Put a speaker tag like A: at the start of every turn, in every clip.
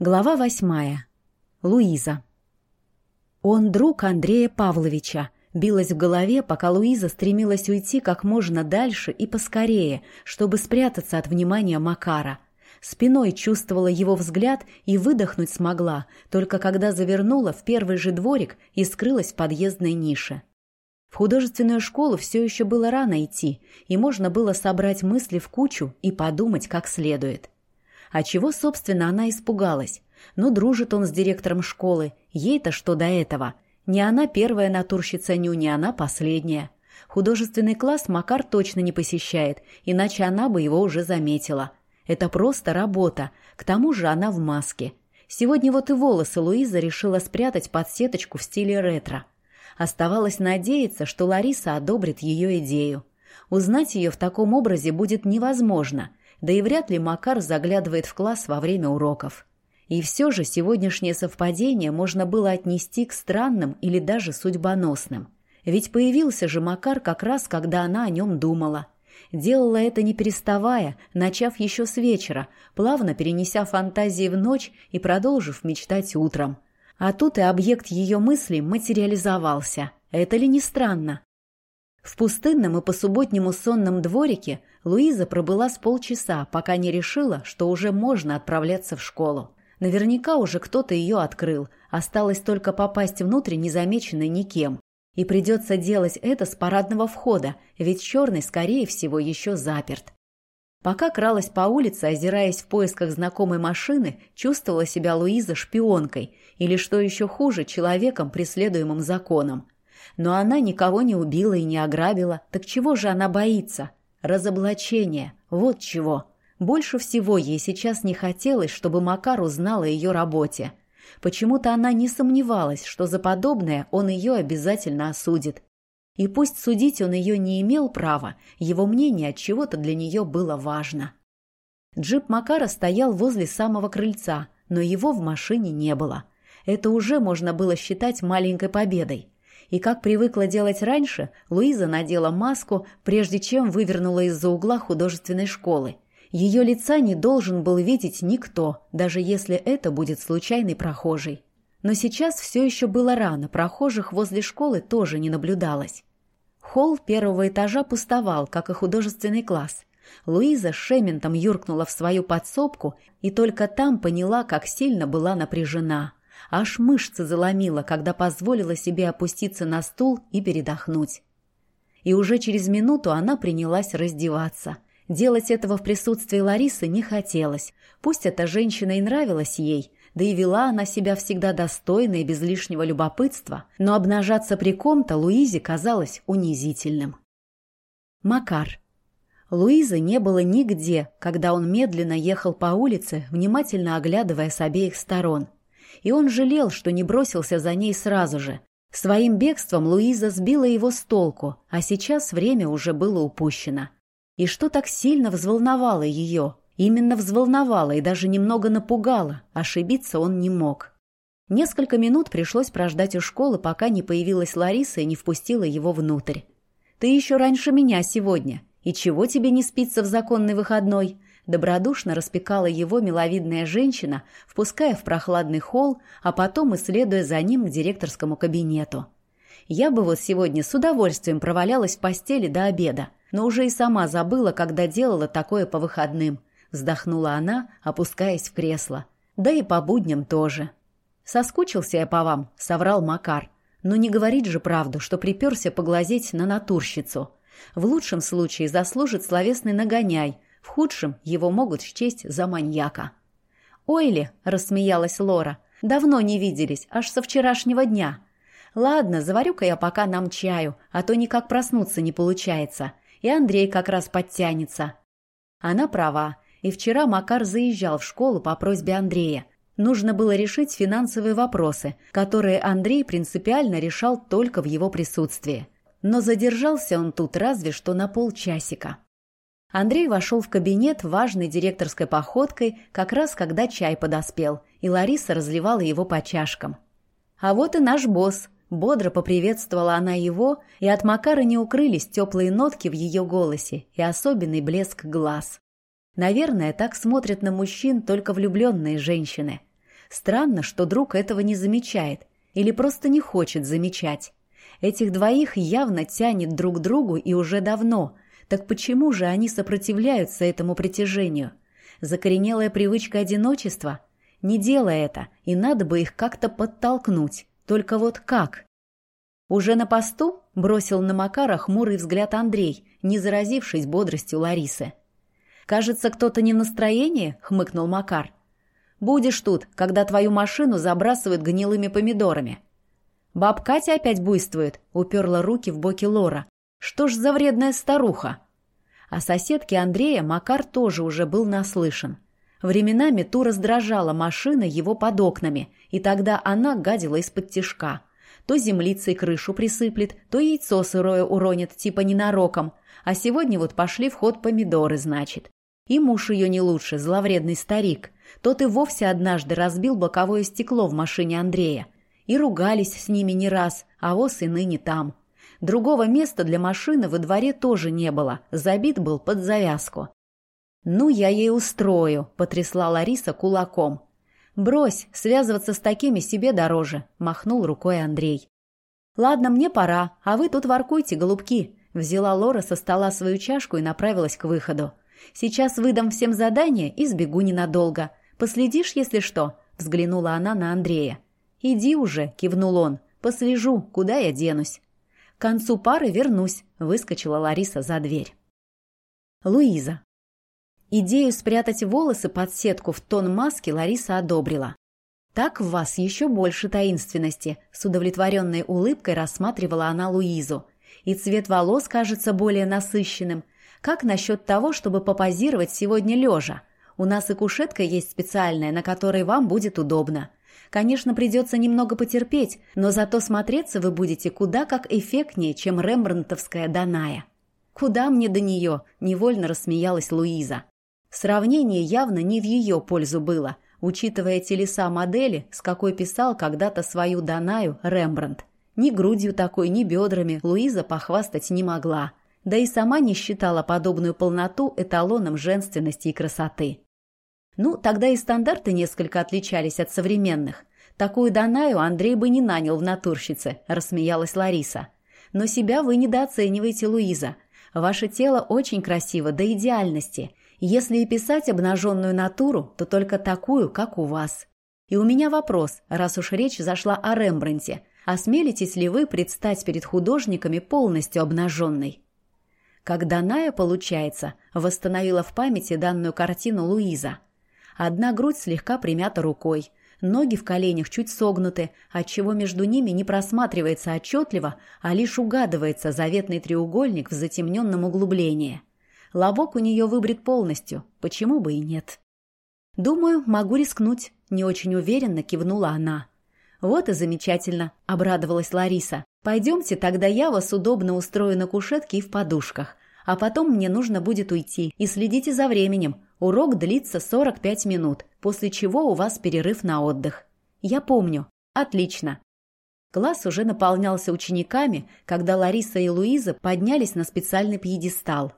A: Глава восьмая. Луиза. Он друг Андрея Павловича. Билась в голове, пока Луиза стремилась уйти как можно дальше и поскорее, чтобы спрятаться от внимания Макара. Спиной чувствовала его взгляд и выдохнуть смогла, только когда завернула в первый же дворик и скрылась в подъездной нише. В художественную школу все еще было рано идти, и можно было собрать мысли в кучу и подумать как следует. А чего, собственно, она испугалась? Ну, дружит он с директором школы. Ей-то что до этого? Не она первая натурщица Ню, не она последняя. Художественный класс Макар точно не посещает, иначе она бы его уже заметила. Это просто работа. К тому же она в маске. Сегодня вот и волосы Луиза решила спрятать под сеточку в стиле ретро. Оставалось надеяться, что Лариса одобрит ее идею. Узнать ее в таком образе будет невозможно – да и вряд ли Макар заглядывает в класс во время уроков. И все же сегодняшнее совпадение можно было отнести к странным или даже судьбоносным. Ведь появился же Макар как раз, когда она о нем думала. Делала это не переставая, начав еще с вечера, плавно перенеся фантазии в ночь и продолжив мечтать утром. А тут и объект ее мысли материализовался. Это ли не странно? В пустынном и по-субботнему сонном дворике Луиза пробыла с полчаса, пока не решила, что уже можно отправляться в школу. Наверняка уже кто-то ее открыл, осталось только попасть внутрь незамеченной никем. И придется делать это с парадного входа, ведь черный, скорее всего, еще заперт. Пока кралась по улице, озираясь в поисках знакомой машины, чувствовала себя Луиза шпионкой или, что еще хуже, человеком, преследуемым законом. Но она никого не убила и не ограбила, так чего же она боится? Разоблачение, вот чего. Больше всего ей сейчас не хотелось, чтобы Макар узнал о ее работе. Почему-то она не сомневалась, что за подобное он ее обязательно осудит. И пусть судить он ее не имел права, его мнение от чего-то для нее было важно. Джип Макара стоял возле самого крыльца, но его в машине не было. Это уже можно было считать маленькой победой. И как привыкла делать раньше, Луиза надела маску, прежде чем вывернула из-за угла художественной школы. Ее лица не должен был видеть никто, даже если это будет случайный прохожий. Но сейчас все еще было рано, прохожих возле школы тоже не наблюдалось. Холл первого этажа пустовал, как и художественный класс. Луиза с Шементом юркнула в свою подсобку и только там поняла, как сильно была напряжена – Аж мышцы заломила, когда позволила себе опуститься на стул и передохнуть. И уже через минуту она принялась раздеваться. Делать этого в присутствии Ларисы не хотелось. Пусть эта женщина и нравилась ей, да и вела она себя всегда достойно и без лишнего любопытства, но обнажаться при ком-то Луизе казалось унизительным. Макар. Луизы не было нигде, когда он медленно ехал по улице, внимательно оглядывая с обеих сторон и он жалел, что не бросился за ней сразу же. Своим бегством Луиза сбила его с толку, а сейчас время уже было упущено. И что так сильно взволновало ее? Именно взволновало и даже немного напугало, ошибиться он не мог. Несколько минут пришлось прождать у школы, пока не появилась Лариса и не впустила его внутрь. «Ты еще раньше меня сегодня. И чего тебе не спится в законный выходной?» Добродушно распекала его миловидная женщина, впуская в прохладный холл, а потом исследуя за ним к директорскому кабинету. Я бы вот сегодня с удовольствием провалялась в постели до обеда, но уже и сама забыла, когда делала такое по выходным. Вздохнула она, опускаясь в кресло. Да и по будням тоже. «Соскучился я по вам», — соврал Макар. «Но не говорить же правду, что приперся поглазеть на натурщицу. В лучшем случае заслужит словесный нагоняй, в худшем его могут счесть за маньяка. «Ойли!» – рассмеялась Лора. «Давно не виделись, аж со вчерашнего дня. Ладно, заварю-ка я пока нам чаю, а то никак проснуться не получается. И Андрей как раз подтянется». Она права. И вчера Макар заезжал в школу по просьбе Андрея. Нужно было решить финансовые вопросы, которые Андрей принципиально решал только в его присутствии. Но задержался он тут разве что на полчасика. Андрей вошел в кабинет важной директорской походкой, как раз когда чай подоспел, и Лариса разливала его по чашкам. «А вот и наш босс», — бодро поприветствовала она его, и от Макара не укрылись теплые нотки в ее голосе и особенный блеск глаз. Наверное, так смотрят на мужчин только влюбленные женщины. Странно, что друг этого не замечает или просто не хочет замечать. Этих двоих явно тянет друг к другу и уже давно. Так почему же они сопротивляются этому притяжению? Закоренелая привычка одиночества? Не делай это, и надо бы их как-то подтолкнуть. Только вот как? Уже на посту бросил на Макара хмурый взгляд Андрей, не заразившись бодростью Ларисы. «Кажется, кто-то не в настроении?» — хмыкнул Макар. «Будешь тут, когда твою машину забрасывают гнилыми помидорами». «Баб Катя опять буйствует», — уперла руки в боки Лора. «Что ж за вредная старуха?» О соседке Андрея Макар тоже уже был наслышан. Временами ту раздражала машина его под окнами, и тогда она гадила из-под тишка. То землицей крышу присыплет, то яйцо сырое уронит, типа ненароком. А сегодня вот пошли в ход помидоры, значит. И муж ее не лучше, зловредный старик. Тот и вовсе однажды разбил боковое стекло в машине Андрея. И ругались с ними не раз, а воз и ныне там. Другого места для машины во дворе тоже не было, забит был под завязку. «Ну, я ей устрою», — потрясла Лариса кулаком. «Брось, связываться с такими себе дороже», — махнул рукой Андрей. «Ладно, мне пора, а вы тут воркуйте, голубки», — взяла Лора со стола свою чашку и направилась к выходу. «Сейчас выдам всем задание и сбегу ненадолго. Последишь, если что?» — взглянула она на Андрея. «Иди уже», — кивнул он. «Послежу, куда я денусь?» «К концу пары вернусь», — выскочила Лариса за дверь. Луиза. Идею спрятать волосы под сетку в тон маски Лариса одобрила. «Так в вас еще больше таинственности», — с удовлетворенной улыбкой рассматривала она Луизу. «И цвет волос кажется более насыщенным. Как насчет того, чтобы попозировать сегодня лежа? У нас и кушетка есть специальная, на которой вам будет удобно. Конечно, придется немного потерпеть, но зато смотреться вы будете куда как эффектнее, чем рембрандтовская Даная». «Куда мне до нее?» — невольно рассмеялась Луиза. Сравнение явно не в ее пользу было, учитывая телеса модели, с какой писал когда-то свою Данаю Рембрандт. Ни грудью такой, ни бедрами Луиза похвастать не могла, да и сама не считала подобную полноту эталоном женственности и красоты. Ну, тогда и стандарты несколько отличались от современных. Такую Данаю Андрей бы не нанял в натурщице, рассмеялась Лариса. Но себя вы недооцениваете, Луиза. Ваше тело очень красиво до идеальности – если и писать обнаженную натуру, то только такую, как у вас. И у меня вопрос, раз уж речь зашла о Рембрандте. Осмелитесь ли вы предстать перед художниками полностью обнаженной? Как Даная, получается, восстановила в памяти данную картину Луиза. Одна грудь слегка примята рукой, ноги в коленях чуть согнуты, отчего между ними не просматривается отчетливо, а лишь угадывается заветный треугольник в затемненном углублении – Лобок у нее выбрит полностью, почему бы и нет. «Думаю, могу рискнуть», — не очень уверенно кивнула она. «Вот и замечательно», — обрадовалась Лариса. «Пойдемте, тогда я вас удобно устрою на кушетке и в подушках. А потом мне нужно будет уйти. И следите за временем. Урок длится 45 минут, после чего у вас перерыв на отдых». «Я помню. Отлично». Класс уже наполнялся учениками, когда Лариса и Луиза поднялись на специальный пьедестал.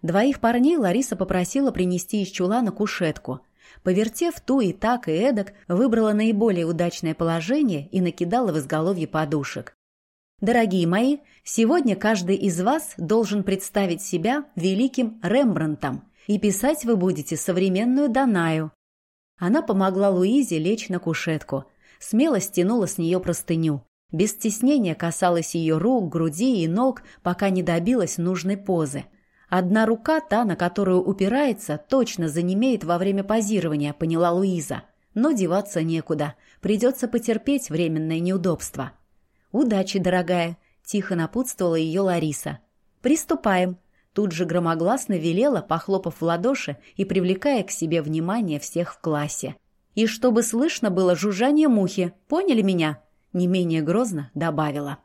A: Двоих парней Лариса попросила принести из чулана кушетку. Повертев ту и так, и эдак, выбрала наиболее удачное положение и накидала в изголовье подушек. Дорогие мои, сегодня каждый из вас должен представить себя великим Рембрандтом, и писать вы будете современную Данаю. Она помогла Луизе лечь на кушетку, смело стянула с нее простыню. Без стеснения касалась ее рук, груди и ног, пока не добилась нужной позы – Одна рука, та, на которую упирается, точно занемеет во время позирования, поняла Луиза. Но деваться некуда. Придется потерпеть временное неудобство. «Удачи, дорогая!» – тихо напутствовала ее Лариса. «Приступаем!» Тут же громогласно велела, похлопав в ладоши и привлекая к себе внимание всех в классе. «И чтобы слышно было жужжание мухи, поняли меня?» Не менее грозно добавила.